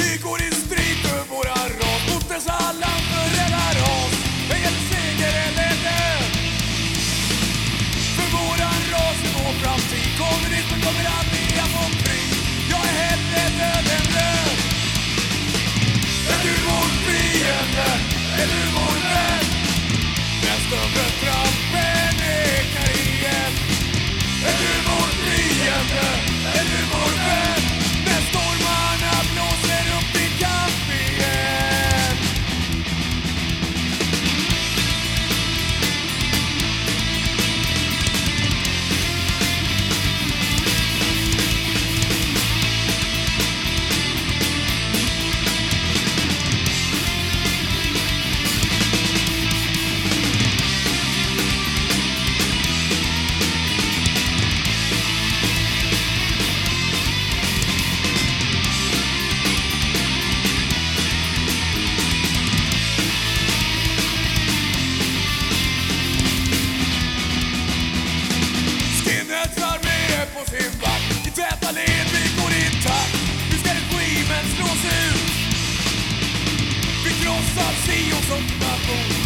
Vi går i strid för våra ras mot dessa landsförrädda ras. En seger eller död. För våran ras är vår framtid. Kommunismen kommer aldrig att få pris. Jag är hellre död än död. Är du vår fiende? Är du vår so troubled.